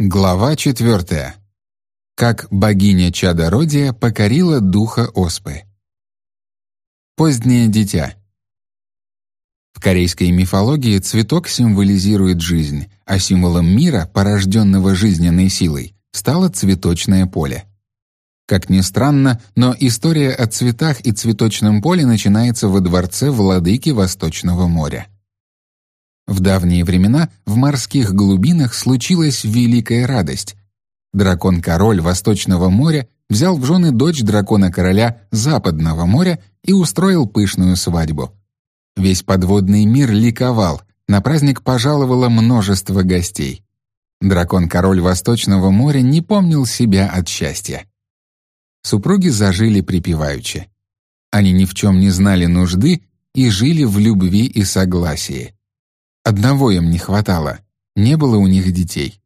Глава четвертая. Как богиня чадородия покорила духа оспы. Позднее дитя. В корейской мифологии цветок символизирует жизнь, а символом мира, порожденного жизненной силой, стало цветочное поле. Как ни странно, но история о цветах и цветочном поле начинается во дворце владыки Восточного моря. В давние времена в морских глубинах случилась великая радость. Дракон-король Восточного моря взял в жены дочь дракона-короля Западного моря и устроил пышную свадьбу. Весь подводный мир ликовал, на праздник пожаловало множество гостей. Дракон-король Восточного моря не помнил себя от счастья. Супруги зажили припеваючи. Они ни в чем не знали нужды и жили в любви и согласии. Одного им не хватало — не было у них детей.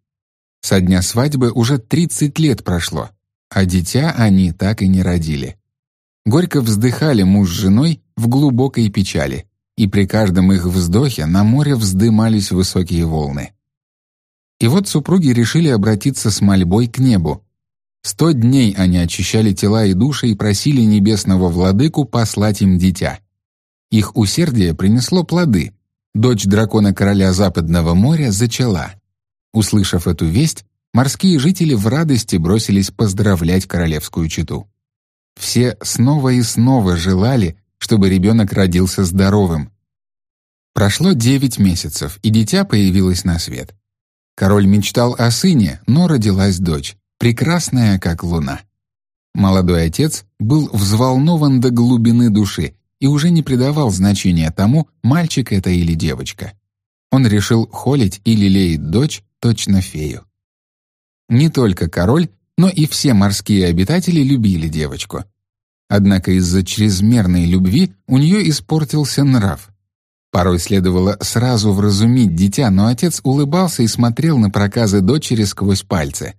Со дня свадьбы уже 30 лет прошло, а дитя они так и не родили. Горько вздыхали муж с женой в глубокой печали, и при каждом их вздохе на море вздымались высокие волны. И вот супруги решили обратиться с мольбой к небу. Сто дней они очищали тела и души и просили небесного владыку послать им дитя. Их усердие принесло плоды, дочь дракона-короля Западного моря, зачала. Услышав эту весть, морские жители в радости бросились поздравлять королевскую чету. Все снова и снова желали, чтобы ребенок родился здоровым. Прошло девять месяцев, и дитя появилось на свет. Король мечтал о сыне, но родилась дочь, прекрасная, как луна. Молодой отец был взволнован до глубины души и уже не придавал значения тому, мальчик это или девочка. Он решил холить и лелеять дочь точно фею. Не только король, но и все морские обитатели любили девочку. Однако из-за чрезмерной любви у нее испортился нрав. Порой следовало сразу вразумить дитя, но отец улыбался и смотрел на проказы дочери сквозь пальцы.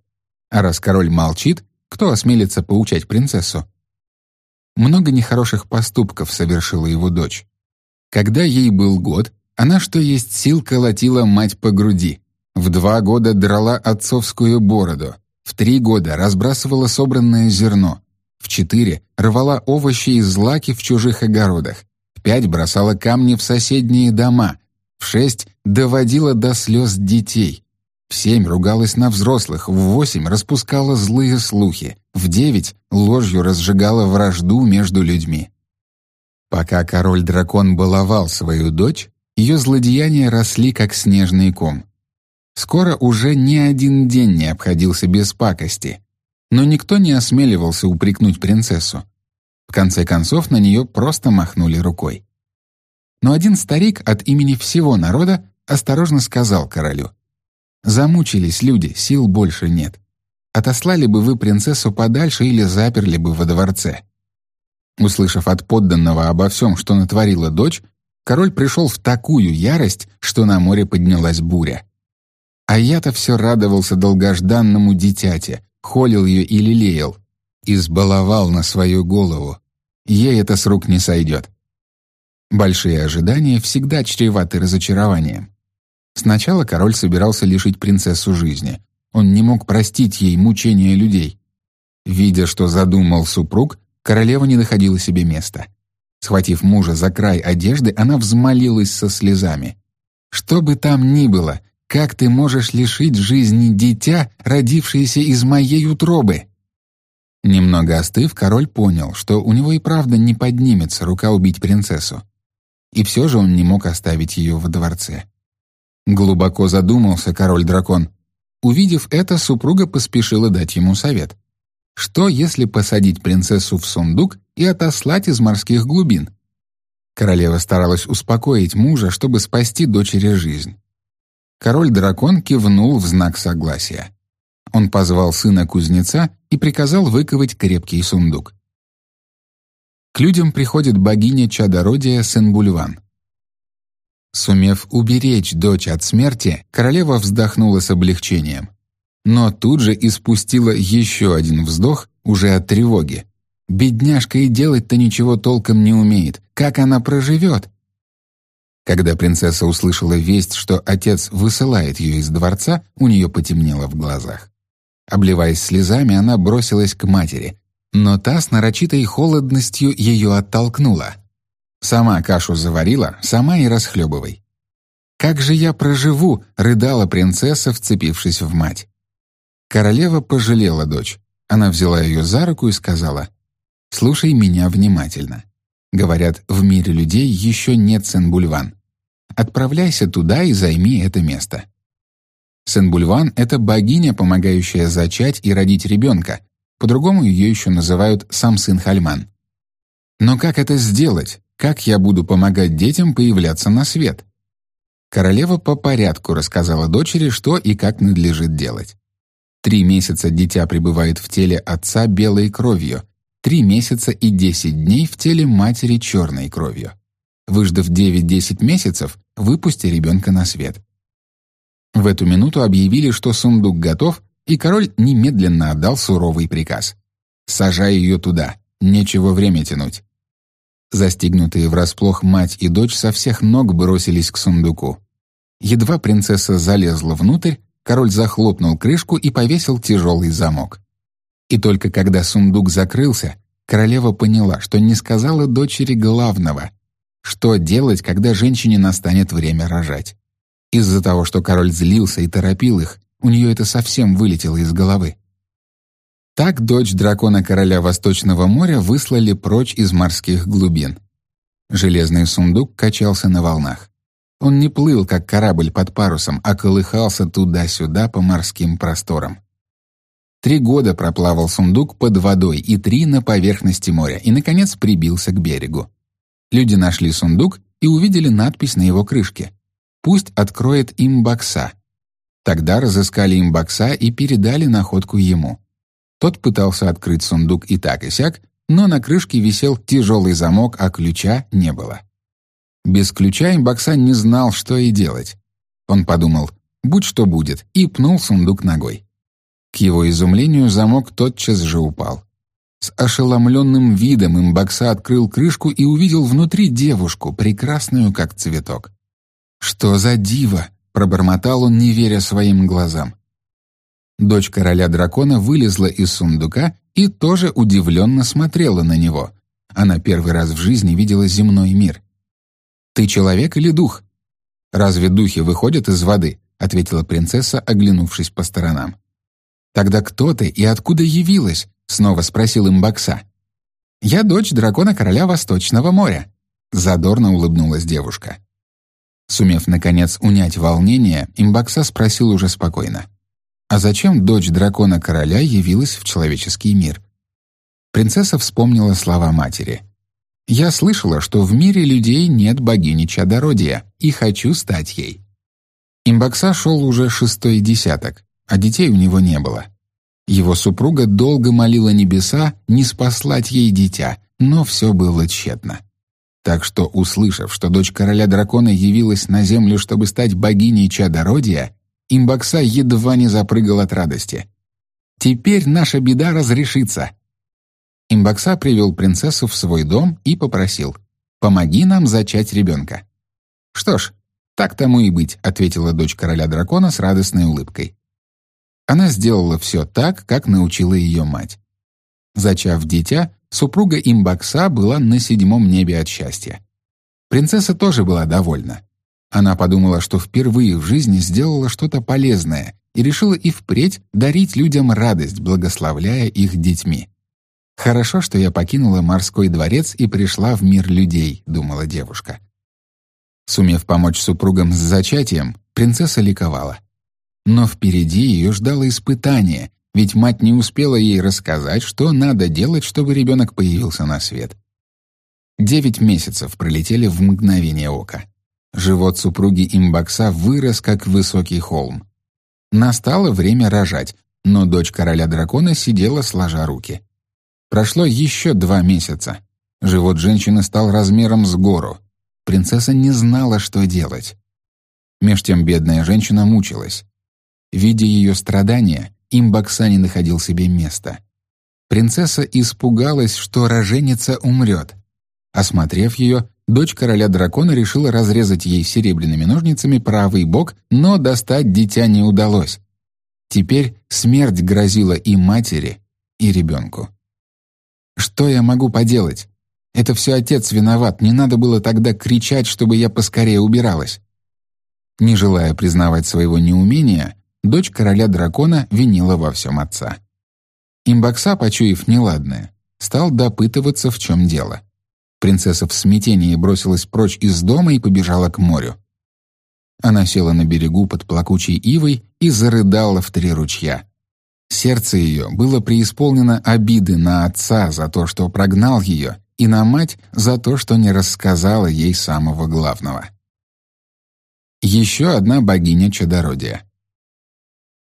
А раз король молчит, кто осмелится поучать принцессу? Много нехороших поступков совершила его дочь. Когда ей был год, она что есть сил колотила мать по груди. В два года драла отцовскую бороду. В три года разбрасывала собранное зерно. В четыре рвала овощи и злаки в чужих огородах. В пять бросала камни в соседние дома. В шесть доводила до слез детей. В семь ругалась на взрослых, в восемь распускала злые слухи, в девять ложью разжигала вражду между людьми. Пока король-дракон баловал свою дочь, ее злодеяния росли как снежный ком. Скоро уже ни один день не обходился без пакости, но никто не осмеливался упрекнуть принцессу. В конце концов на нее просто махнули рукой. Но один старик от имени всего народа осторожно сказал королю — Замучились люди, сил больше нет. Отослали бы вы принцессу подальше или заперли бы во дворце. Услышав от подданного обо всем, что натворила дочь, король пришел в такую ярость, что на море поднялась буря. А я-то все радовался долгожданному дитяте, холил ее и лелеял. Избаловал на свою голову. Ей это с рук не сойдет. Большие ожидания всегда чреваты разочарованием. Сначала король собирался лишить принцессу жизни. Он не мог простить ей мучения людей. Видя, что задумал супруг, королева не находила себе места. Схватив мужа за край одежды, она взмолилась со слезами. «Что бы там ни было, как ты можешь лишить жизни дитя, родившееся из моей утробы?» Немного остыв, король понял, что у него и правда не поднимется рука убить принцессу. И все же он не мог оставить ее во дворце. Глубоко задумался король-дракон. Увидев это, супруга поспешила дать ему совет. Что, если посадить принцессу в сундук и отослать из морских глубин? Королева старалась успокоить мужа, чтобы спасти дочери жизнь. Король-дракон кивнул в знак согласия. Он позвал сына кузнеца и приказал выковать крепкий сундук. К людям приходит богиня чадородия Сенбульван. Сумев уберечь дочь от смерти, королева вздохнула с облегчением. Но тут же испустила еще один вздох уже от тревоги. Бедняжка и делать-то ничего толком не умеет. Как она проживет? Когда принцесса услышала весть, что отец высылает ее из дворца, у нее потемнело в глазах. Обливаясь слезами, она бросилась к матери, но та с нарочитой холодностью ее оттолкнула. «Сама кашу заварила, сама и расхлебывай». «Как же я проживу?» — рыдала принцесса, вцепившись в мать. Королева пожалела дочь. Она взяла ее за руку и сказала, «Слушай меня внимательно. Говорят, в мире людей еще нет Сен-Бульван. Отправляйся туда и займи это место». Сен-Бульван — это богиня, помогающая зачать и родить ребенка, по-другому ее еще называют сам сын Хальман. Но как это сделать? Как я буду помогать детям появляться на свет? Королева по порядку рассказала дочери, что и как надлежит делать. Три месяца дитя пребывает в теле отца белой кровью, три месяца и десять дней в теле матери черной кровью. Выждав 9-10 месяцев, выпусти ребенка на свет. В эту минуту объявили, что сундук готов, и король немедленно отдал суровый приказ. «Сажай ее туда, нечего время тянуть». Застигнутые врасплох мать и дочь со всех ног бросились к сундуку. Едва принцесса залезла внутрь, король захлопнул крышку и повесил тяжелый замок. И только когда сундук закрылся, королева поняла, что не сказала дочери главного — что делать, когда женщине настанет время рожать. Из-за того, что король злился и торопил их, у нее это совсем вылетело из головы. Так дочь дракона-короля Восточного моря выслали прочь из морских глубин. Железный сундук качался на волнах. Он не плыл, как корабль под парусом, а колыхался туда-сюда по морским просторам. Три года проплавал сундук под водой и три на поверхности моря, и, наконец, прибился к берегу. Люди нашли сундук и увидели надпись на его крышке. «Пусть откроет им бокса». Тогда разыскали им бокса и передали находку ему. Тот пытался открыть сундук и так и сяк, но на крышке висел тяжелый замок, а ключа не было. Без ключа имбокса не знал, что и делать. Он подумал, будь что будет, и пнул сундук ногой. К его изумлению замок тотчас же упал. С ошеломленным видом имбокса открыл крышку и увидел внутри девушку, прекрасную как цветок. «Что за диво!» — пробормотал он, не веря своим глазам. Дочь короля дракона вылезла из сундука и тоже удивленно смотрела на него. Она первый раз в жизни видела земной мир. «Ты человек или дух?» «Разве духи выходят из воды?» — ответила принцесса, оглянувшись по сторонам. «Тогда кто ты и откуда явилась?» — снова спросил имбакса. «Я дочь дракона короля Восточного моря», — задорно улыбнулась девушка. Сумев, наконец, унять волнение, имбакса спросил уже спокойно. А зачем дочь дракона-короля явилась в человеческий мир? Принцесса вспомнила слова матери. «Я слышала, что в мире людей нет богини чадородия, и хочу стать ей». Имбакса шел уже шестой десяток, а детей у него не было. Его супруга долго молила небеса не спаслать ей дитя, но все было тщетно. Так что, услышав, что дочь короля дракона явилась на землю, чтобы стать богиней чадородия, Имбакса едва не запрыгал от радости. «Теперь наша беда разрешится!» Имбакса привел принцессу в свой дом и попросил «Помоги нам зачать ребенка». «Что ж, так тому и быть», — ответила дочь короля дракона с радостной улыбкой. Она сделала все так, как научила ее мать. Зачав дитя, супруга Имбакса была на седьмом небе от счастья. Принцесса тоже была довольна. Она подумала, что впервые в жизни сделала что-то полезное и решила и впредь дарить людям радость, благословляя их детьми. «Хорошо, что я покинула морской дворец и пришла в мир людей», — думала девушка. Сумев помочь супругам с зачатием, принцесса ликовала. Но впереди ее ждало испытание, ведь мать не успела ей рассказать, что надо делать, чтобы ребенок появился на свет. Девять месяцев пролетели в мгновение ока. Живот супруги Имбакса вырос, как высокий холм. Настало время рожать, но дочь короля дракона сидела сложа руки. Прошло еще два месяца. Живот женщины стал размером с гору. Принцесса не знала, что делать. Меж тем бедная женщина мучилась. Видя ее страдания, Имбакса не находил себе места. Принцесса испугалась, что роженица умрет. Осмотрев ее, дочь короля дракона решила разрезать ей серебряными ножницами правый бок, но достать дитя не удалось. Теперь смерть грозила и матери, и ребенку. Что я могу поделать? Это все отец виноват, не надо было тогда кричать, чтобы я поскорее убиралась. Не желая признавать своего неумения, дочь короля дракона винила во всем отца. Имбакса, почуяв неладное, стал допытываться, в чем дело. Принцесса в смятении бросилась прочь из дома и побежала к морю. Она села на берегу под плакучей ивой и зарыдала в три ручья. Сердце ее было преисполнено обиды на отца за то, что прогнал ее, и на мать за то, что не рассказала ей самого главного. Еще одна богиня чадородия.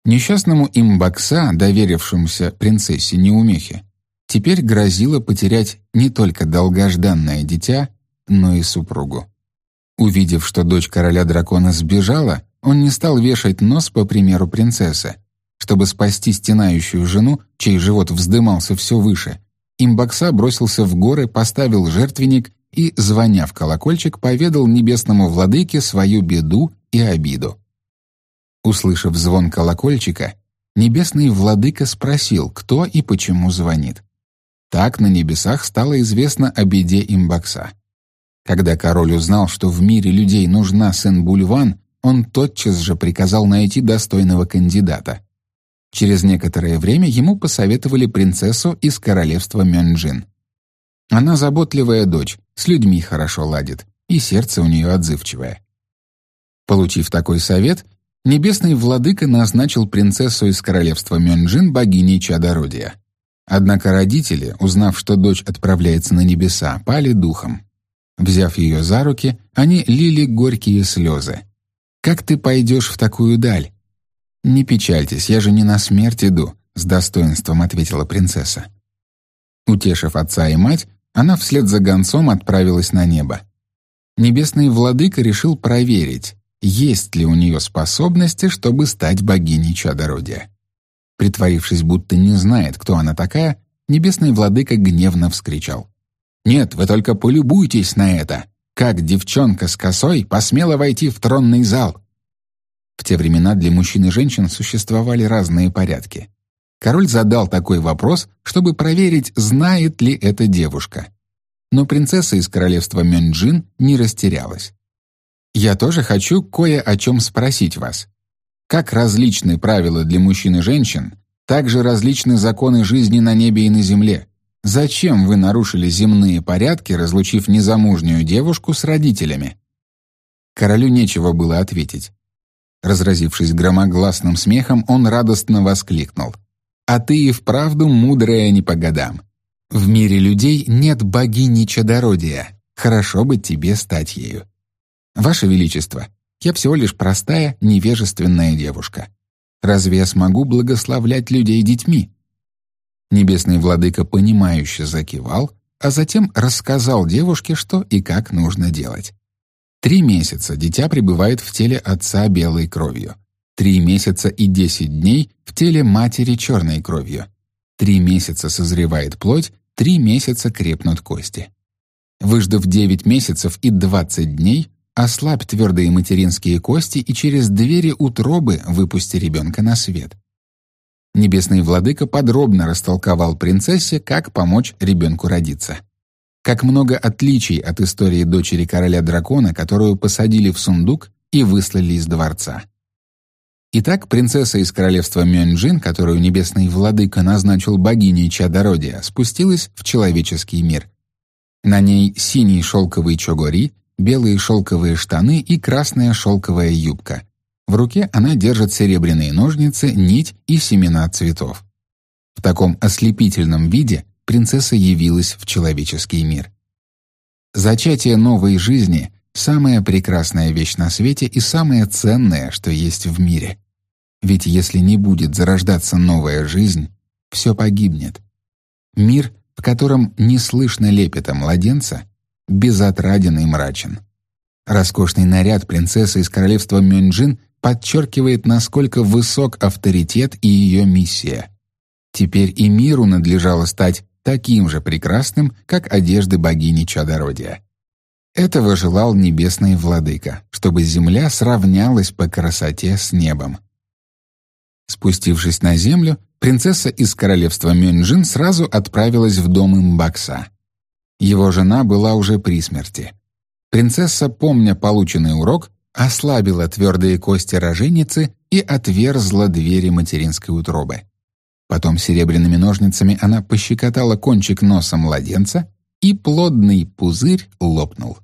Несчастному имбакса, доверившемуся принцессе Неумехе, теперь грозило потерять не только долгожданное дитя, но и супругу. Увидев, что дочь короля дракона сбежала, он не стал вешать нос по примеру принцессы. Чтобы спасти стенающую жену, чей живот вздымался все выше, имбакса бросился в горы, поставил жертвенник и, звоня в колокольчик, поведал небесному владыке свою беду и обиду. Услышав звон колокольчика, небесный владыка спросил, кто и почему звонит. Так на небесах стало известно о беде имбакса. Когда король узнал, что в мире людей нужна Сен-Бульван, он тотчас же приказал найти достойного кандидата. Через некоторое время ему посоветовали принцессу из королевства Мёнджин. Она заботливая дочь, с людьми хорошо ладит, и сердце у нее отзывчивое. Получив такой совет, небесный владыка назначил принцессу из королевства Мёнджин богиней чадородия. Однако родители, узнав, что дочь отправляется на небеса, пали духом. Взяв ее за руки, они лили горькие слезы. «Как ты пойдешь в такую даль?» «Не печальтесь, я же не на смерть иду», — с достоинством ответила принцесса. Утешив отца и мать, она вслед за гонцом отправилась на небо. Небесный владыка решил проверить, есть ли у нее способности, чтобы стать богиней чадородия. Притворившись, будто не знает, кто она такая, небесный владыка гневно вскричал. Нет, вы только полюбуйтесь на это. Как девчонка с косой посмела войти в тронный зал. В те времена для мужчин и женщин существовали разные порядки. Король задал такой вопрос, чтобы проверить, знает ли эта девушка. Но принцесса из королевства Мёнджин не растерялась. «Я тоже хочу кое о чем спросить вас. Как различны правила для мужчин и женщин, так же различны законы жизни на небе и на земле. Зачем вы нарушили земные порядки, разлучив незамужнюю девушку с родителями? Королю нечего было ответить. Разразившись громогласным смехом, он радостно воскликнул: "А ты и вправду мудрая не по годам. В мире людей нет богини чадородия. Хорошо бы тебе стать ею. Ваше величество, я всего лишь простая, невежественная девушка. Разве я смогу благословлять людей детьми? Небесный владыка понимающе закивал, а затем рассказал девушке, что и как нужно делать. Три месяца дитя пребывает в теле отца белой кровью. Три месяца и десять дней в теле матери черной кровью. Три месяца созревает плоть, три месяца крепнут кости. Выждав девять месяцев и двадцать дней, ослабь твердые материнские кости и через двери утробы выпусти ребенка на свет. Небесный владыка подробно растолковал принцессе, как помочь ребенку родиться. Как много отличий от истории дочери короля дракона, которую посадили в сундук и выслали из дворца. Итак, принцесса из королевства Мюнджин, которую небесный владыка назначил богиней чадородия, спустилась в человеческий мир. На ней синий шелковый чогори, белые шелковые штаны и красная шелковая юбка. В руке она держит серебряные ножницы, нить и семена цветов. В таком ослепительном виде принцесса явилась в человеческий мир. Зачатие новой жизни — самая прекрасная вещь на свете и самое ценное, что есть в мире. Ведь если не будет зарождаться новая жизнь, все погибнет. Мир, в котором не слышно лепета младенца, безотраден и мрачен. Роскошный наряд принцессы из королевства Мюнджин подчеркивает, насколько высок авторитет и ее миссия. Теперь и миру надлежало стать таким же прекрасным, как одежды богини чадородия. Этого желал небесный владыка, чтобы земля сравнялась по красоте с небом. Спустившись на землю, принцесса из королевства Мюнджин сразу отправилась в дом Имбакса. Его жена была уже при смерти. Принцесса, помня полученный урок, ослабила твердые кости роженицы и отверзла двери материнской утробы. Потом серебряными ножницами она пощекотала кончик носа младенца, и плодный пузырь лопнул.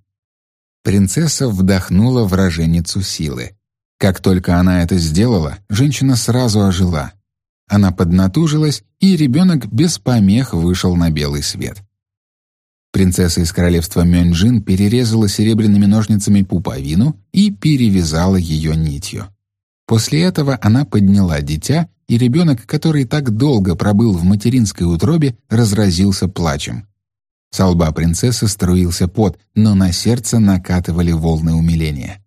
Принцесса вдохнула в роженицу силы. Как только она это сделала, женщина сразу ожила. Она поднатужилась, и ребенок без помех вышел на белый свет. Принцесса из королевства Мюнджин перерезала серебряными ножницами пуповину и перевязала ее нитью. После этого она подняла дитя, и ребенок, который так долго пробыл в материнской утробе, разразился плачем. С лба принцессы струился пот, но на сердце накатывали волны умиления.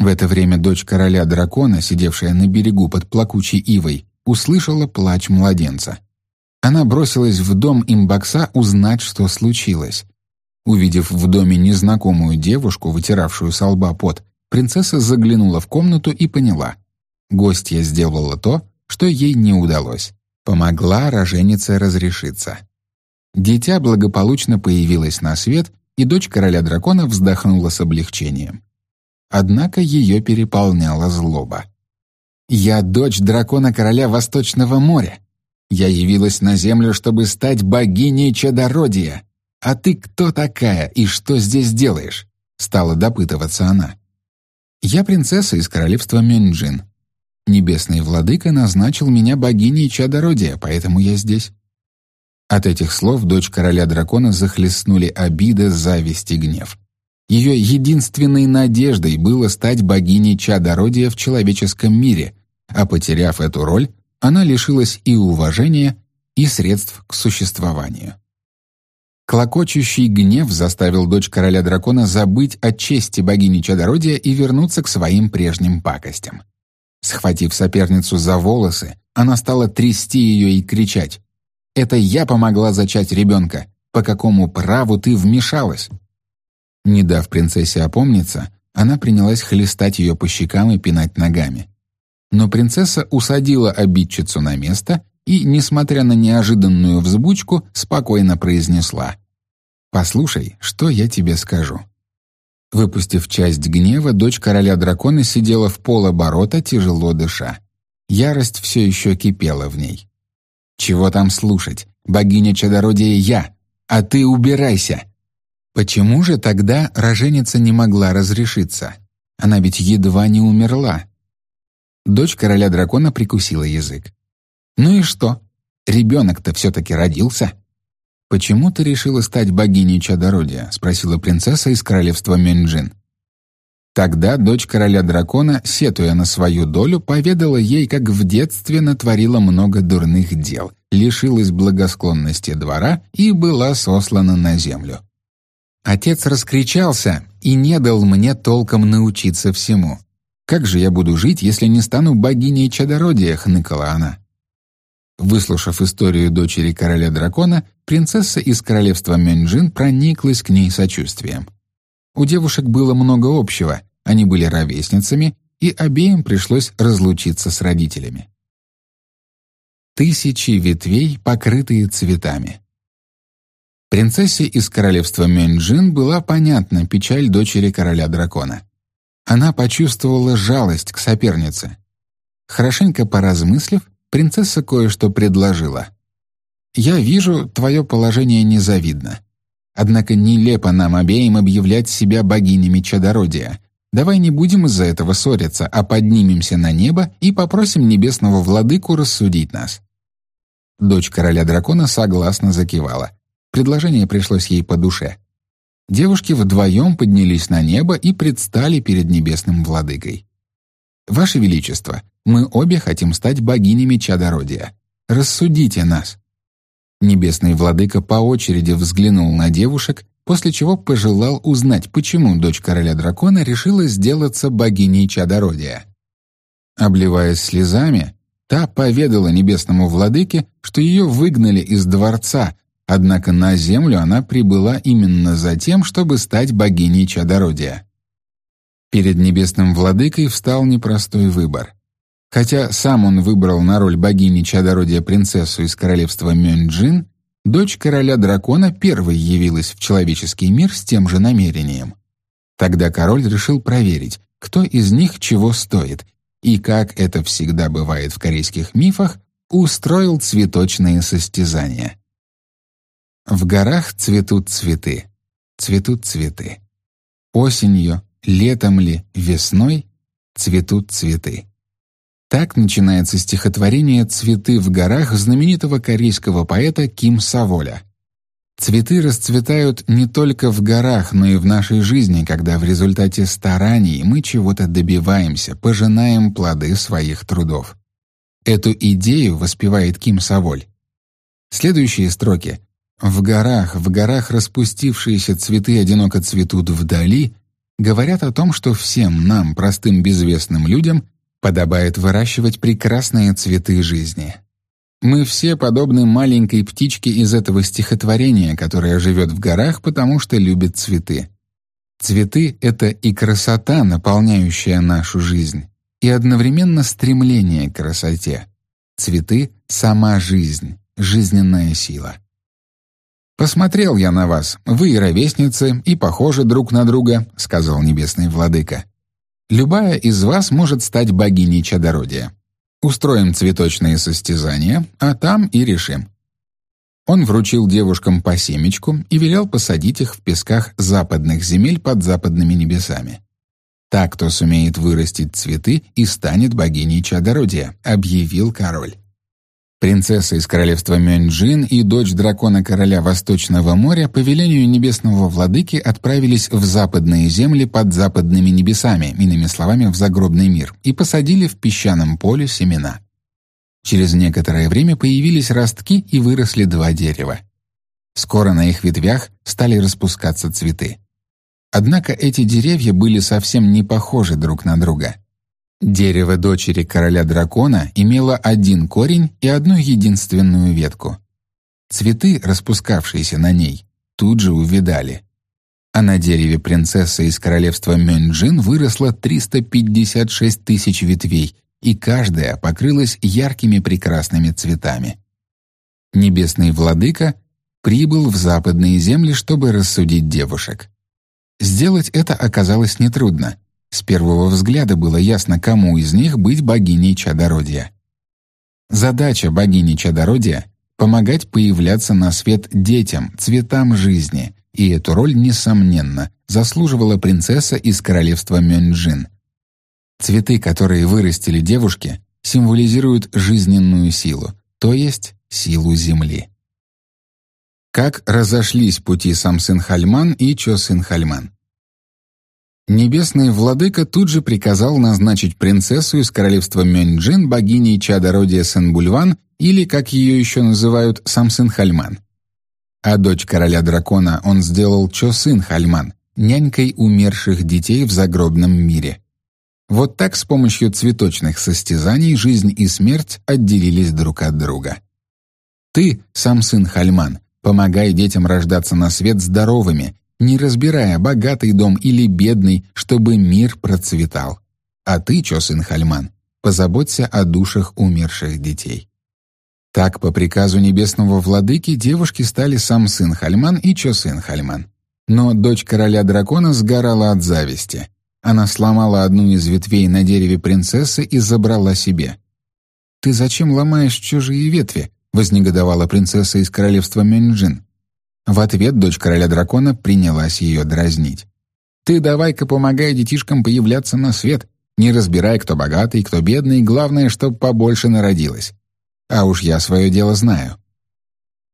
В это время дочь короля дракона, сидевшая на берегу под плакучей ивой, услышала плач младенца. Она бросилась в дом имбакса узнать, что случилось. Увидев в доме незнакомую девушку, вытиравшую со лба пот, принцесса заглянула в комнату и поняла. Гостья сделала то, что ей не удалось. Помогла роженице разрешиться. Дитя благополучно появилось на свет, и дочь короля дракона вздохнула с облегчением. Однако ее переполняла злоба. «Я дочь дракона-короля Восточного моря. Я явилась на землю, чтобы стать богиней чадородия. А ты кто такая и что здесь делаешь?» — стала допытываться она. «Я принцесса из королевства Мюнджин. Небесный владыка назначил меня богиней чадородия, поэтому я здесь. От этих слов дочь короля дракона захлестнули обида, зависть и гнев. Ее единственной надеждой было стать богиней чадородия в человеческом мире, а потеряв эту роль, она лишилась и уважения, и средств к существованию. Клокочущий гнев заставил дочь короля дракона забыть о чести богини чадородия и вернуться к своим прежним пакостям. Схватив соперницу за волосы, она стала трясти ее и кричать это я помогла зачать ребенка. По какому праву ты вмешалась?» Не дав принцессе опомниться, она принялась хлестать ее по щекам и пинать ногами. Но принцесса усадила обидчицу на место и, несмотря на неожиданную взбучку, спокойно произнесла «Послушай, что я тебе скажу». Выпустив часть гнева, дочь короля дракона сидела в полоборота, тяжело дыша. Ярость все еще кипела в ней. Чего там слушать? Богиня чадородия я, а ты убирайся. Почему же тогда роженица не могла разрешиться? Она ведь едва не умерла. Дочь короля дракона прикусила язык. Ну и что? Ребенок-то все-таки родился. «Почему ты решила стать богиней чадородия?» — спросила принцесса из королевства Мюнджин. Тогда дочь короля дракона, сетуя на свою долю, поведала ей, как в детстве натворила много дурных дел, лишилась благосклонности двора и была сослана на землю. Отец раскричался и не дал мне толком научиться всему. «Как же я буду жить, если не стану богиней чадородия?» — хныкала она. Выслушав историю дочери короля дракона, принцесса из королевства Мюнджин прониклась к ней сочувствием. У девушек было много общего, они были ровесницами, и обеим пришлось разлучиться с родителями. Тысячи ветвей, покрытые цветами. Принцессе из королевства Мюнджин была понятна печаль дочери короля дракона. Она почувствовала жалость к сопернице. Хорошенько поразмыслив, принцесса кое-что предложила. «Я вижу, твое положение незавидно. Однако нелепо нам обеим объявлять себя богинями чадородия. Давай не будем из-за этого ссориться, а поднимемся на небо и попросим небесного владыку рассудить нас». Дочь короля дракона согласно закивала. Предложение пришлось ей по душе. Девушки вдвоем поднялись на небо и предстали перед небесным владыкой. «Ваше Величество, мы обе хотим стать богинями чадородия. Рассудите нас». Небесный владыка по очереди взглянул на девушек, после чего пожелал узнать, почему дочь короля дракона решила сделаться богиней чадородия. Обливаясь слезами, та поведала небесному владыке, что ее выгнали из дворца, однако на землю она прибыла именно за тем, чтобы стать богиней чадородия. Перед небесным владыкой встал непростой выбор. Хотя сам он выбрал на роль богини чадородия принцессу из королевства Мюнджин, дочь короля дракона первой явилась в человеческий мир с тем же намерением. Тогда король решил проверить, кто из них чего стоит, и, как это всегда бывает в корейских мифах, устроил цветочные состязания. В горах цветут цветы, цветут цветы. Осенью, летом ли, весной цветут цветы. Так начинается стихотворение «Цветы в горах» знаменитого корейского поэта Ким Саволя. Цветы расцветают не только в горах, но и в нашей жизни, когда в результате стараний мы чего-то добиваемся, пожинаем плоды своих трудов. Эту идею воспевает Ким Саволь. Следующие строки «В горах, в горах распустившиеся цветы одиноко цветут вдали» говорят о том, что всем нам, простым безвестным людям, подобает выращивать прекрасные цветы жизни. Мы все подобны маленькой птичке из этого стихотворения, которая живет в горах, потому что любит цветы. Цветы — это и красота, наполняющая нашу жизнь, и одновременно стремление к красоте. Цветы — сама жизнь, жизненная сила. «Посмотрел я на вас, вы и ровесницы, и похожи друг на друга», — сказал небесный владыка. «Любая из вас может стать богиней чадородия. Устроим цветочные состязания, а там и решим». Он вручил девушкам по семечку и велел посадить их в песках западных земель под западными небесами. «Так, кто сумеет вырастить цветы и станет богиней чадородия», — объявил король. Принцесса из королевства Мюнджин и дочь дракона короля Восточного моря по велению небесного владыки отправились в западные земли под западными небесами, иными словами, в загробный мир, и посадили в песчаном поле семена. Через некоторое время появились ростки и выросли два дерева. Скоро на их ветвях стали распускаться цветы. Однако эти деревья были совсем не похожи друг на друга — Дерево дочери короля дракона имело один корень и одну единственную ветку. Цветы, распускавшиеся на ней, тут же увидали. А на дереве принцессы из королевства Мюнджин выросло 356 тысяч ветвей, и каждая покрылась яркими прекрасными цветами. Небесный владыка прибыл в западные земли, чтобы рассудить девушек. Сделать это оказалось нетрудно — с первого взгляда было ясно, кому из них быть богиней чадородия. Задача богини чадородия — помогать появляться на свет детям, цветам жизни, и эту роль, несомненно, заслуживала принцесса из королевства Мюнджин. Цветы, которые вырастили девушки, символизируют жизненную силу, то есть силу Земли. Как разошлись пути Самсын-Хальман и Чосын-Хальман? Небесный владыка тут же приказал назначить принцессу из королевства Мюньджин богиней чадородия Сен-Бульван или, как ее еще называют, Самсын-Хальман. А дочь короля дракона он сделал Чосын-Хальман, нянькой умерших детей в загробном мире. Вот так с помощью цветочных состязаний жизнь и смерть отделились друг от друга. Ты, сам сын Хальман, помогай детям рождаться на свет здоровыми, не разбирая, богатый дом или бедный, чтобы мир процветал. А ты, Чосын Хальман, позаботься о душах умерших детей. Так, по приказу небесного владыки, девушки стали сам сын Хальман и Чосын Хальман. Но дочь короля дракона сгорала от зависти. Она сломала одну из ветвей на дереве принцессы и забрала себе. «Ты зачем ломаешь чужие ветви?» — вознегодовала принцесса из королевства Мюнджин. В ответ дочь короля дракона принялась ее дразнить. «Ты давай-ка помогай детишкам появляться на свет, не разбирай, кто богатый, кто бедный, главное, чтоб побольше народилось. А уж я свое дело знаю».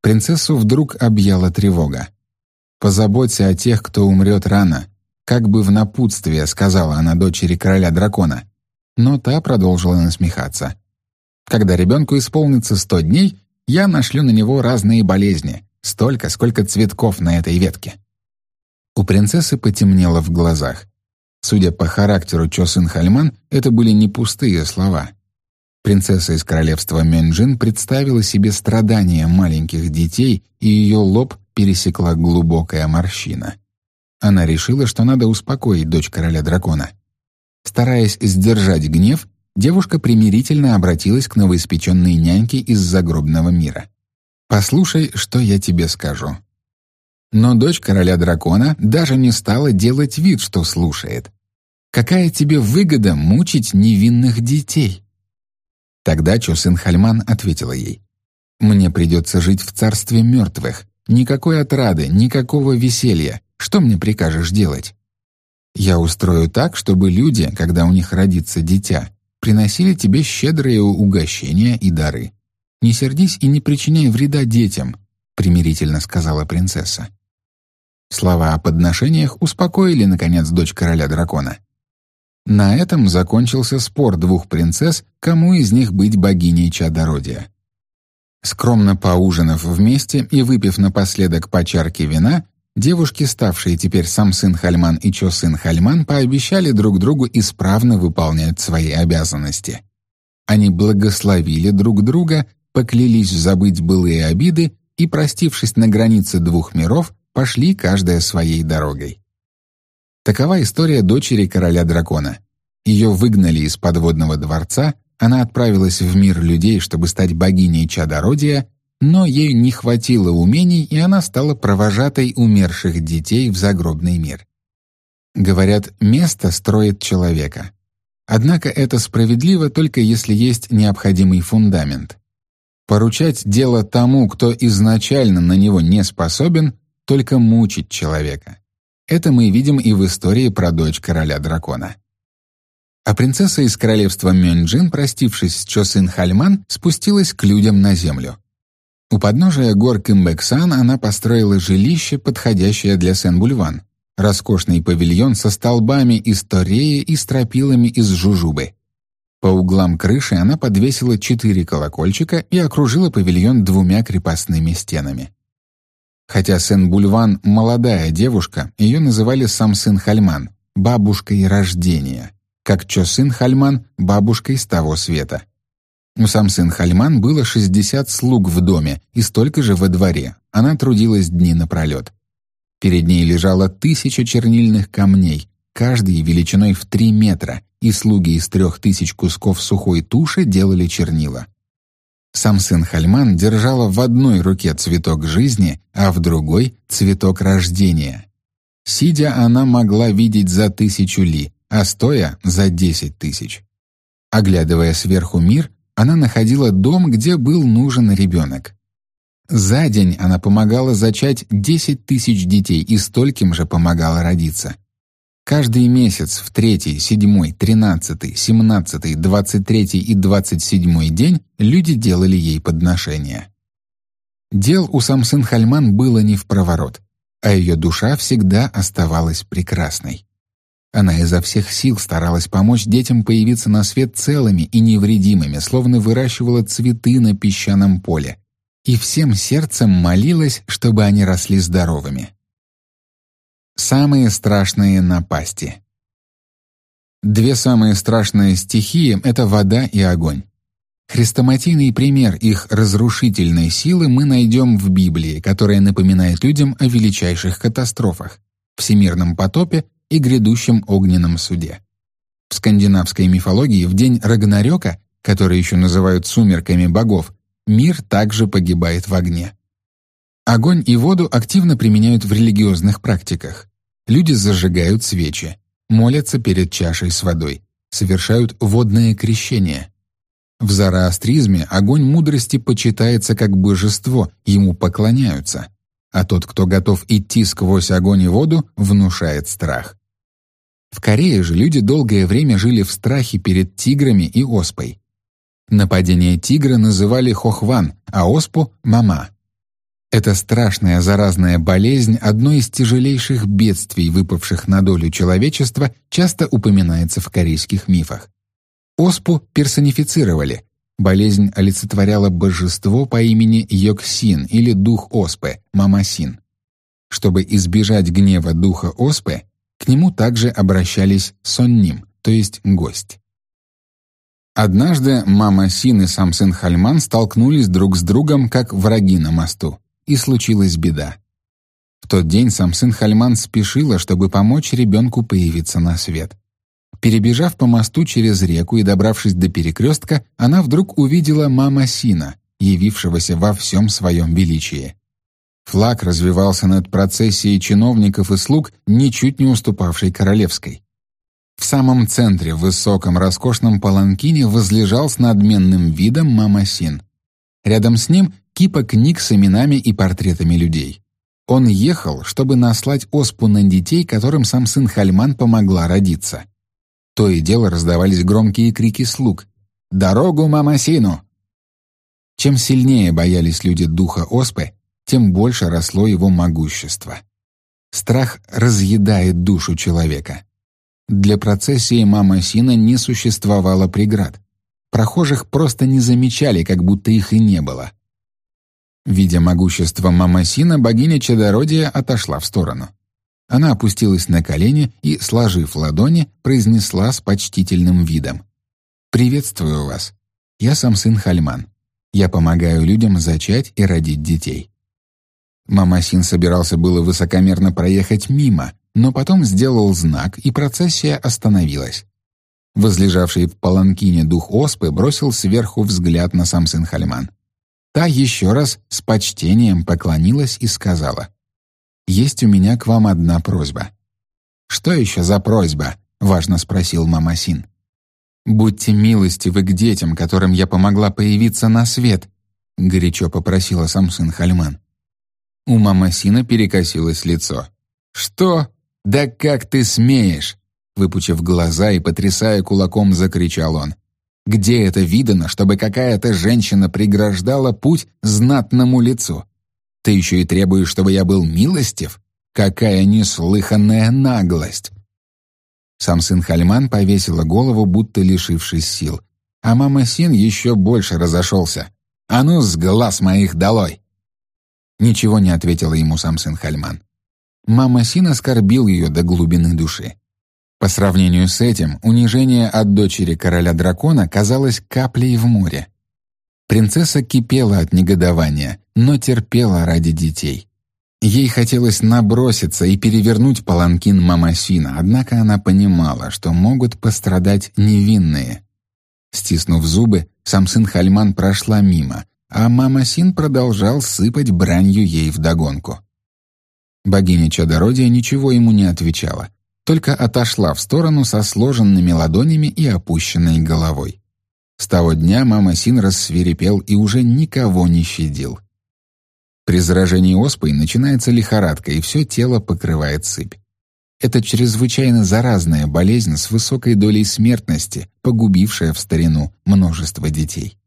Принцессу вдруг объяла тревога. «Позаботься о тех, кто умрет рано», как бы в напутствие сказала она дочери короля дракона. Но та продолжила насмехаться. «Когда ребенку исполнится сто дней, я нашлю на него разные болезни. Столько, сколько цветков на этой ветке. У принцессы потемнело в глазах. Судя по характеру Чо Сын Хальман, это были не пустые слова. Принцесса из королевства Мюнджин представила себе страдания маленьких детей, и ее лоб пересекла глубокая морщина. Она решила, что надо успокоить дочь короля дракона. Стараясь сдержать гнев, девушка примирительно обратилась к новоиспеченной няньке из загробного мира. «Послушай, что я тебе скажу». Но дочь короля дракона даже не стала делать вид, что слушает. «Какая тебе выгода мучить невинных детей?» Тогда Чосин Хальман ответила ей. «Мне придется жить в царстве мертвых. Никакой отрады, никакого веселья. Что мне прикажешь делать? Я устрою так, чтобы люди, когда у них родится дитя, приносили тебе щедрые угощения и дары. Не сердись и не причиняй вреда детям, примирительно сказала принцесса. Слова о подношениях успокоили наконец дочь короля дракона. На этом закончился спор двух принцесс, кому из них быть богиней чадородия. Скромно поужинав вместе и выпив напоследок по чарке вина, Девушки, ставшие теперь сам сын Хальман и Чо сын Хальман, пообещали друг другу исправно выполнять свои обязанности. Они благословили друг друга, поклялись забыть былые обиды и, простившись на границе двух миров, пошли каждая своей дорогой. Такова история дочери короля дракона. Ее выгнали из подводного дворца, она отправилась в мир людей, чтобы стать богиней чадородия, но ей не хватило умений, и она стала провожатой умерших детей в загробный мир. Говорят, место строит человека. Однако это справедливо только если есть необходимый фундамент. Поручать дело тому, кто изначально на него не способен, только мучить человека. Это мы видим и в истории про дочь короля дракона. А принцесса из королевства Мюнджин, простившись с Чосин Хальман, спустилась к людям на землю. У подножия гор Кымбексан она построила жилище, подходящее для Сен-Бульван, роскошный павильон со столбами из тореи и стропилами из жужубы. По углам крыши она подвесила четыре колокольчика и окружила павильон двумя крепостными стенами. Хотя Сен-Бульван — молодая девушка, ее называли сам сын Хальман, бабушкой рождения, как Чо сын Хальман — бабушкой с того света — у Самсын Хальман было 60 слуг в доме и столько же во дворе. Она трудилась дни напролет. Перед ней лежало тысяча чернильных камней, каждый величиной в три метра, и слуги из трех тысяч кусков сухой туши делали чернила. Сам сын Хальман держала в одной руке цветок жизни, а в другой — цветок рождения. Сидя, она могла видеть за тысячу ли, а стоя — за десять тысяч. Оглядывая сверху мир, она находила дом, где был нужен ребенок. За день она помогала зачать 10 тысяч детей и стольким же помогала родиться. Каждый месяц в третий, седьмой, тринадцатый, семнадцатый, двадцать третий и двадцать седьмой день люди делали ей подношения. Дел у Самсын Хальман было не в проворот, а ее душа всегда оставалась прекрасной. Она изо всех сил старалась помочь детям появиться на свет целыми и невредимыми, словно выращивала цветы на песчаном поле, и всем сердцем молилась, чтобы они росли здоровыми. Самые страшные напасти Две самые страшные стихии — это вода и огонь. Хрестоматийный пример их разрушительной силы мы найдем в Библии, которая напоминает людям о величайших катастрофах — всемирном потопе и грядущем огненном суде. В скандинавской мифологии в день Рагнарёка, который еще называют сумерками богов, мир также погибает в огне. Огонь и воду активно применяют в религиозных практиках. Люди зажигают свечи, молятся перед чашей с водой, совершают водное крещение. В зороастризме огонь мудрости почитается как божество, ему поклоняются а тот, кто готов идти сквозь огонь и воду, внушает страх. В Корее же люди долгое время жили в страхе перед тиграми и оспой. Нападение тигра называли хохван, а оспу — мама. Эта страшная заразная болезнь, одно из тяжелейших бедствий, выпавших на долю человечества, часто упоминается в корейских мифах. Оспу персонифицировали, Болезнь олицетворяла божество по имени Йоксин или дух оспы, Мамасин. Чтобы избежать гнева духа оспы, к нему также обращались сонним, то есть гость. Однажды мама Син и сам сын Хальман столкнулись друг с другом, как враги на мосту, и случилась беда. В тот день сам сын Хальман спешила, чтобы помочь ребенку появиться на свет. Перебежав по мосту через реку и добравшись до перекрестка, она вдруг увидела мама Сина, явившегося во всем своем величии. Флаг развивался над процессией чиновников и слуг, ничуть не уступавшей королевской. В самом центре, в высоком, роскошном паланкине возлежал с надменным видом мама Син. Рядом с ним кипа книг с именами и портретами людей. Он ехал, чтобы наслать оспу на детей, которым сам сын Хальман помогла родиться. То и дело раздавались громкие крики слуг. «Дорогу Мамасину!» Чем сильнее боялись люди духа оспы, тем больше росло его могущество. Страх разъедает душу человека. Для процессии Мама Сина не существовало преград. Прохожих просто не замечали, как будто их и не было. Видя могущество Мама Сина, богиня чадородия отошла в сторону. Она опустилась на колени и, сложив ладони, произнесла с почтительным видом. «Приветствую вас. Я сам сын Хальман. Я помогаю людям зачать и родить детей». Мама Син собирался было высокомерно проехать мимо, но потом сделал знак, и процессия остановилась. Возлежавший в паланкине дух оспы бросил сверху взгляд на сам сын Хальман. Та еще раз с почтением поклонилась и сказала, «Есть у меня к вам одна просьба». «Что еще за просьба?» — важно спросил Мамасин. «Будьте милостивы к детям, которым я помогла появиться на свет», — горячо попросила сам сын Хальман. У Мамасина перекосилось лицо. «Что? Да как ты смеешь?» Выпучив глаза и потрясая кулаком, закричал он. «Где это видано, чтобы какая-то женщина преграждала путь знатному лицу? Ты еще и требуешь, чтобы я был милостив? Какая неслыханная наглость!» Сам сын Хальман повесила голову, будто лишившись сил, а мама Син еще больше разошелся. «А ну, с глаз моих долой!» Ничего не ответила ему сам сын Хальман. Мама Син оскорбил ее до глубины души. По сравнению с этим, унижение от дочери короля дракона казалось каплей в море. Принцесса кипела от негодования, но терпела ради детей. Ей хотелось наброситься и перевернуть паланкин Мамасина, однако она понимала, что могут пострадать невинные. Стиснув зубы, сам сын Хальман прошла мимо, а Мамасин продолжал сыпать бранью ей вдогонку. Богиня чадородия ничего ему не отвечала, только отошла в сторону со сложенными ладонями и опущенной головой. С того дня мама Син рассверепел и уже никого не щадил. При заражении оспой начинается лихорадка, и все тело покрывает сыпь. Это чрезвычайно заразная болезнь с высокой долей смертности, погубившая в старину множество детей.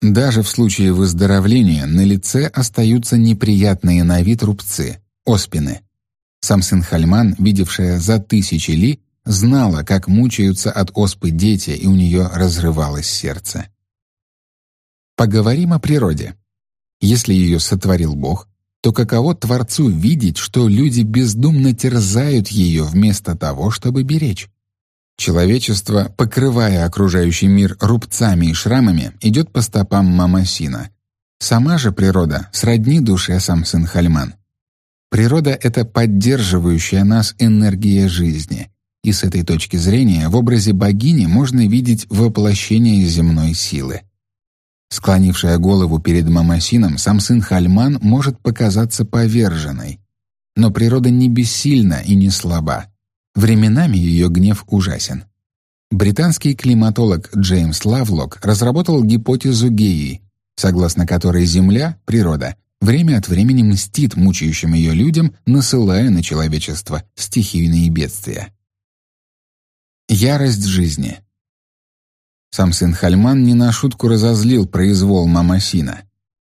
Даже в случае выздоровления на лице остаются неприятные на вид рубцы, оспины. Сам сын Хальман, видевшая за тысячи ли, знала, как мучаются от оспы дети, и у нее разрывалось сердце. Поговорим о природе. Если ее сотворил Бог, то каково Творцу видеть, что люди бездумно терзают ее вместо того, чтобы беречь? Человечество, покрывая окружающий мир рубцами и шрамами, идет по стопам Мамасина. Сама же природа сродни душе сам сын Хальман. Природа — это поддерживающая нас энергия жизни, и с этой точки зрения в образе богини можно видеть воплощение земной силы. Склонившая голову перед Мамасином, сам сын Хальман может показаться поверженной. Но природа не бессильна и не слаба. Временами ее гнев ужасен. Британский климатолог Джеймс Лавлок разработал гипотезу Геи, согласно которой Земля, природа, время от времени мстит мучающим ее людям, насылая на человечество стихийные бедствия. Ярость жизни. Сам сын Хальман не на шутку разозлил произвол Мамасина.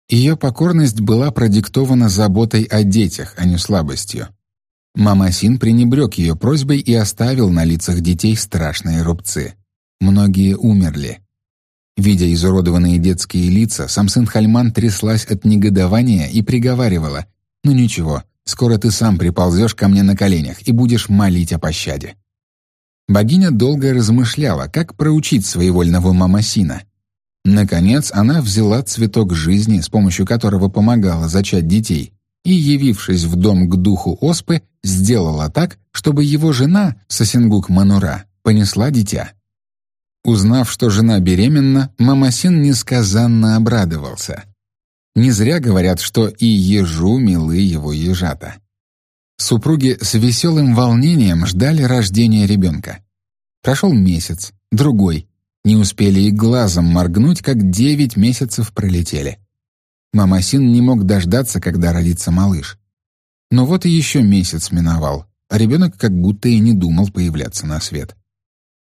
Ее покорность была продиктована заботой о детях, а не слабостью. Мамасин пренебрег ее просьбой и оставил на лицах детей страшные рубцы. Многие умерли. Видя изуродованные детские лица, сам сын Хальман тряслась от негодования и приговаривала «Ну ничего, скоро ты сам приползешь ко мне на коленях и будешь молить о пощаде». Богиня долго размышляла, как проучить своевольного мамасина. Наконец, она взяла цветок жизни, с помощью которого помогала зачать детей, и, явившись в дом к духу оспы, сделала так, чтобы его жена, Сосингук Манура, понесла дитя. Узнав, что жена беременна, Мамасин несказанно обрадовался. Не зря говорят, что и ежу милы его ежата. Супруги с веселым волнением ждали рождения ребенка. Прошел месяц, другой. Не успели и глазом моргнуть, как девять месяцев пролетели. Мамасин не мог дождаться, когда родится малыш. Но вот и еще месяц миновал, а ребенок как будто и не думал появляться на свет.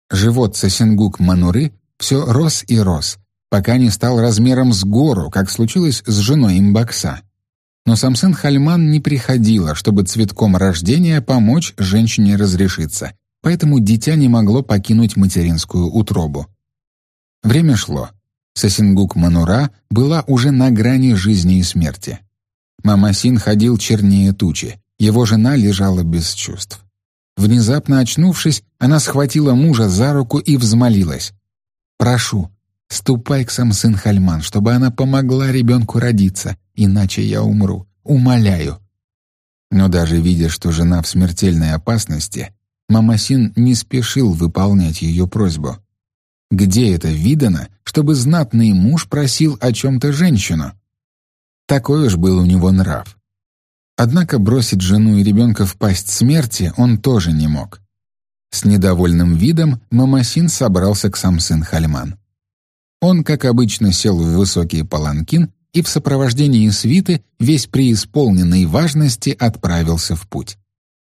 Живот Сосингук Мануры все рос и рос, пока не стал размером с гору, как случилось с женой Имбакса. Но Самсын Хальман не приходила, чтобы цветком рождения помочь женщине разрешиться, поэтому дитя не могло покинуть материнскую утробу. Время шло. Сосингук Манура была уже на грани жизни и смерти. Мамасин ходил чернее тучи, его жена лежала без чувств. Внезапно очнувшись, она схватила мужа за руку и взмолилась. «Прошу, ступай к Самсын Хальман, чтобы она помогла ребенку родиться, иначе я умру. Умоляю». Но даже видя, что жена в смертельной опасности, Мамасин не спешил выполнять ее просьбу. Где это видано, чтобы знатный муж просил о чем-то женщину? Такой уж был у него нрав. Однако бросить жену и ребенка в пасть смерти он тоже не мог. С недовольным видом Мамасин собрался к Самсын Хальман. Он, как обычно, сел в высокий паланкин и в сопровождении свиты, весь преисполненной важности, отправился в путь.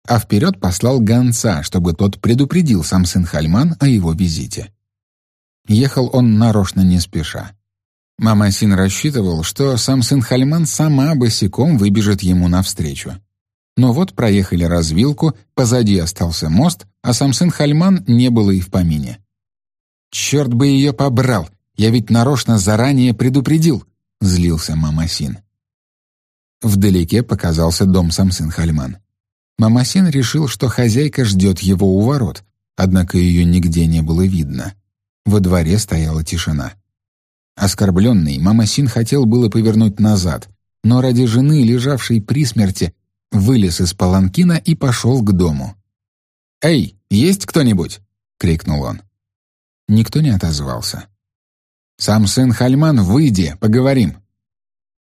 А вперед послал гонца, чтобы тот предупредил Самсын Хальман о его визите. Ехал он нарочно не спеша. Мамасин рассчитывал, что сам сын Хальман сама босиком выбежит ему навстречу. Но вот проехали развилку, позади остался мост, а сам сын Хальман не было и в помине. «Черт бы ее побрал! Я ведь нарочно заранее предупредил!» — злился Мамасин. Вдалеке показался дом Самсын Хальман. Мамасин решил, что хозяйка ждет его у ворот, однако ее нигде не было видно. Во дворе стояла тишина. Оскорбленный, мама Син хотел было повернуть назад, но ради жены, лежавшей при смерти, вылез из паланкина и пошел к дому. «Эй, есть кто-нибудь?» — крикнул он. Никто не отозвался. «Сам сын Хальман, выйди, поговорим».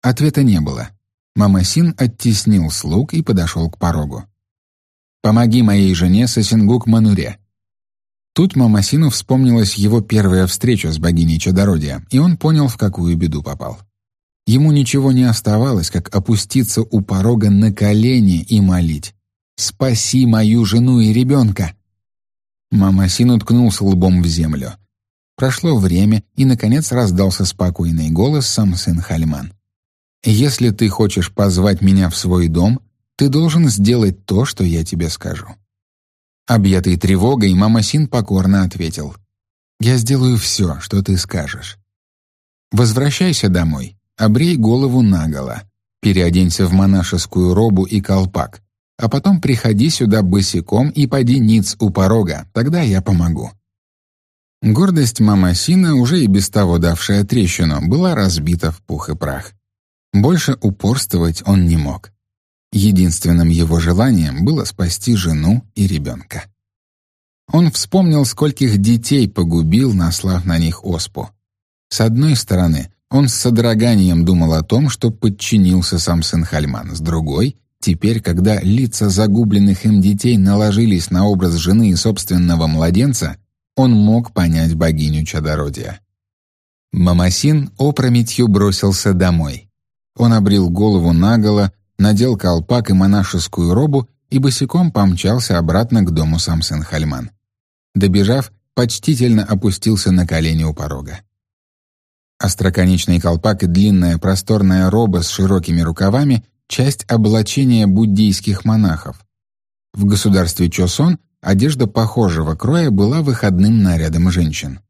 Ответа не было. Мама Син оттеснил слуг и подошел к порогу. «Помоги моей жене Сосингук Мануре. Тут Мамасину вспомнилась его первая встреча с богиней чадородия, и он понял, в какую беду попал. Ему ничего не оставалось, как опуститься у порога на колени и молить «Спаси мою жену и ребенка!» Мамасин уткнулся лбом в землю. Прошло время, и, наконец, раздался спокойный голос сам сын Хальман. «Если ты хочешь позвать меня в свой дом, ты должен сделать то, что я тебе скажу». Объятый тревогой, мама Син покорно ответил. «Я сделаю все, что ты скажешь. Возвращайся домой, обрей голову наголо, переоденься в монашескую робу и колпак, а потом приходи сюда босиком и поди ниц у порога, тогда я помогу». Гордость мама Сина, уже и без того давшая трещину, была разбита в пух и прах. Больше упорствовать он не мог. Единственным его желанием было спасти жену и ребенка. Он вспомнил, скольких детей погубил, наслав на них оспу. С одной стороны, он с содроганием думал о том, что подчинился сам сын Хальман, с другой — Теперь, когда лица загубленных им детей наложились на образ жены и собственного младенца, он мог понять богиню чадородия. Мамасин опрометью бросился домой. Он обрил голову наголо, надел колпак и монашескую робу и босиком помчался обратно к дому Самсен Хальман. Добежав, почтительно опустился на колени у порога. Остроконечный колпак и длинная просторная роба с широкими рукавами — часть облачения буддийских монахов. В государстве Чосон одежда похожего кроя была выходным нарядом женщин.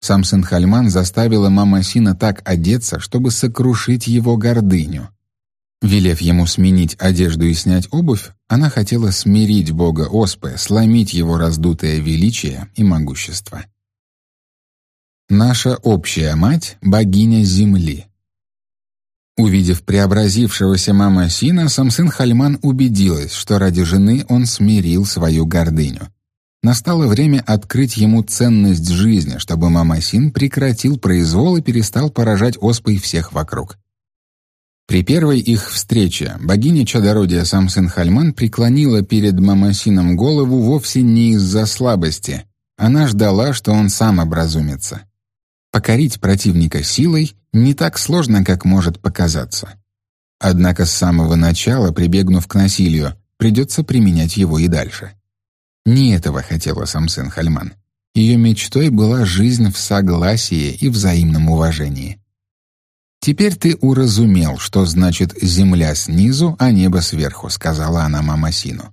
Самсон Хальман заставила мама Сина так одеться, чтобы сокрушить его гордыню. Велев ему сменить одежду и снять обувь, она хотела смирить бога Оспы, сломить его раздутое величие и могущество. Наша общая мать — богиня Земли. Увидев преобразившегося мама Сина, Самсын Хальман убедилась, что ради жены он смирил свою гордыню. Настало время открыть ему ценность жизни, чтобы мама Син прекратил произвол и перестал поражать оспой всех вокруг. При первой их встрече богиня чадородия Самсын Хальман преклонила перед Мамасином голову вовсе не из-за слабости. Она ждала, что он сам образумится. Покорить противника силой не так сложно, как может показаться. Однако с самого начала, прибегнув к насилию, придется применять его и дальше. Не этого хотела Самсын Хальман. Ее мечтой была жизнь в согласии и взаимном уважении. «Теперь ты уразумел, что значит «земля снизу, а небо сверху», — сказала она Мамасину.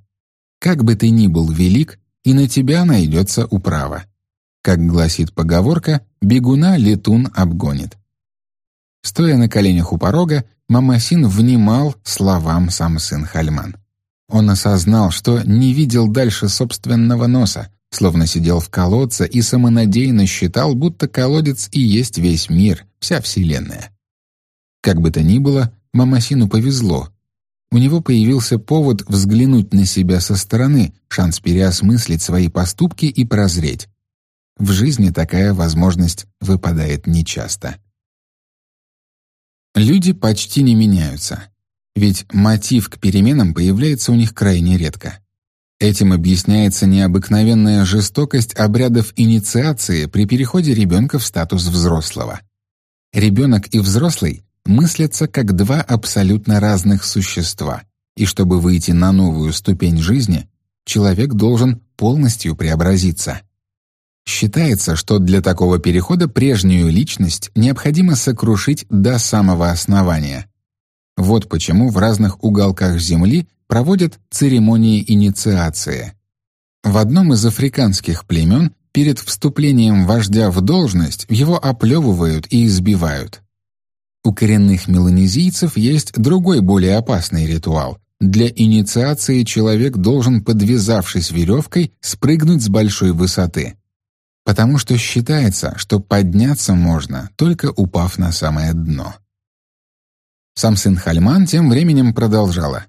«Как бы ты ни был велик, и на тебя найдется управа. Как гласит поговорка, бегуна летун обгонит. Стоя на коленях у порога, Мамасин внимал словам сам сын Хальман. Он осознал, что не видел дальше собственного носа, словно сидел в колодце и самонадеянно считал, будто колодец и есть весь мир, вся Вселенная. Как бы то ни было, Мамасину повезло. У него появился повод взглянуть на себя со стороны, шанс переосмыслить свои поступки и прозреть. В жизни такая возможность выпадает нечасто. Люди почти не меняются, ведь мотив к переменам появляется у них крайне редко. Этим объясняется необыкновенная жестокость обрядов инициации при переходе ребенка в статус взрослого. Ребенок и взрослый мыслятся как два абсолютно разных существа, и чтобы выйти на новую ступень жизни, человек должен полностью преобразиться. Считается, что для такого перехода прежнюю личность необходимо сокрушить до самого основания. Вот почему в разных уголках Земли проводят церемонии инициации. В одном из африканских племен перед вступлением вождя в должность его оплевывают и избивают. У коренных меланезийцев есть другой более опасный ритуал. Для инициации человек должен, подвязавшись веревкой, спрыгнуть с большой высоты потому что считается, что подняться можно, только упав на самое дно. Сам сын Хальман тем временем продолжала.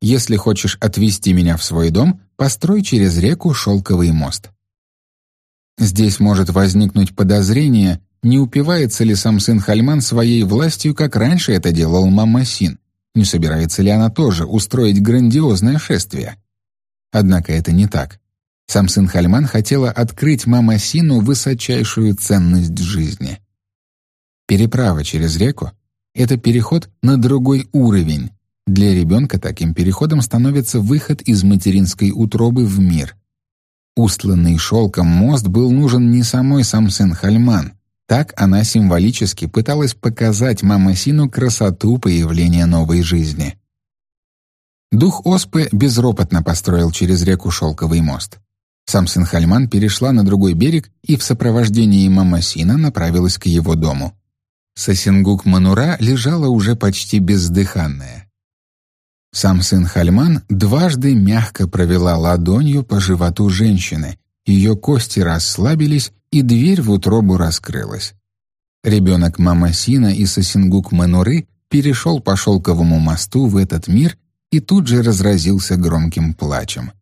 «Если хочешь отвезти меня в свой дом, построй через реку шелковый мост». Здесь может возникнуть подозрение, не упивается ли сам сын Хальман своей властью, как раньше это делал мама Син, не собирается ли она тоже устроить грандиозное шествие. Однако это не так. Сам сын Хальман хотела открыть мама Сину высочайшую ценность жизни. Переправа через реку — это переход на другой уровень. Для ребенка таким переходом становится выход из материнской утробы в мир. Устланный шелком мост был нужен не самой сам сын Хальман. Так она символически пыталась показать мама Сину красоту появления новой жизни. Дух Оспы безропотно построил через реку шелковый мост. Самсын Хальман перешла на другой берег и в сопровождении Мамасина направилась к его дому. Сасингук Манура лежала уже почти бездыханная. Сам сын Хальман дважды мягко провела ладонью по животу женщины, ее кости расслабились, и дверь в утробу раскрылась. Ребенок Мамасина и Сасингук Мануры перешел по шелковому мосту в этот мир и тут же разразился громким плачем.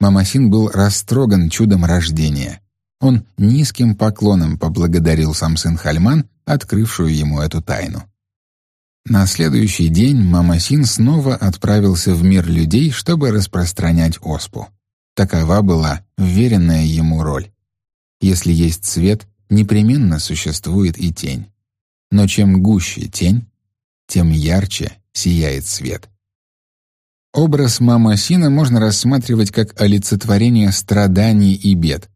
Мамасин был растроган чудом рождения. Он низким поклоном поблагодарил сам сын Хальман, открывшую ему эту тайну. На следующий день Мамасин снова отправился в мир людей, чтобы распространять оспу. Такова была вверенная ему роль. Если есть свет, непременно существует и тень. Но чем гуще тень, тем ярче сияет свет. Образ мамы Сина можно рассматривать как олицетворение страданий и бед.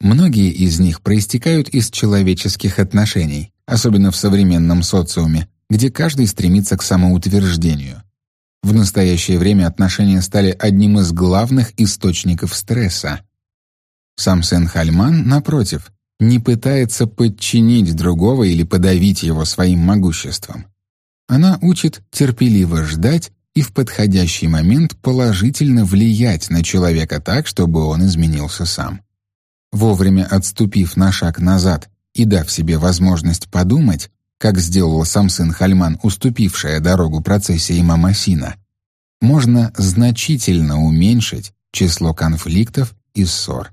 Многие из них проистекают из человеческих отношений, особенно в современном социуме, где каждый стремится к самоутверждению. В настоящее время отношения стали одним из главных источников стресса. Сам Сен Хальман, напротив, не пытается подчинить другого или подавить его своим могуществом. Она учит терпеливо ждать и в подходящий момент положительно влиять на человека так, чтобы он изменился сам. Вовремя отступив на шаг назад и дав себе возможность подумать, как сделал сам сын Хальман, уступившая дорогу процессии Мамасина, можно значительно уменьшить число конфликтов и ссор.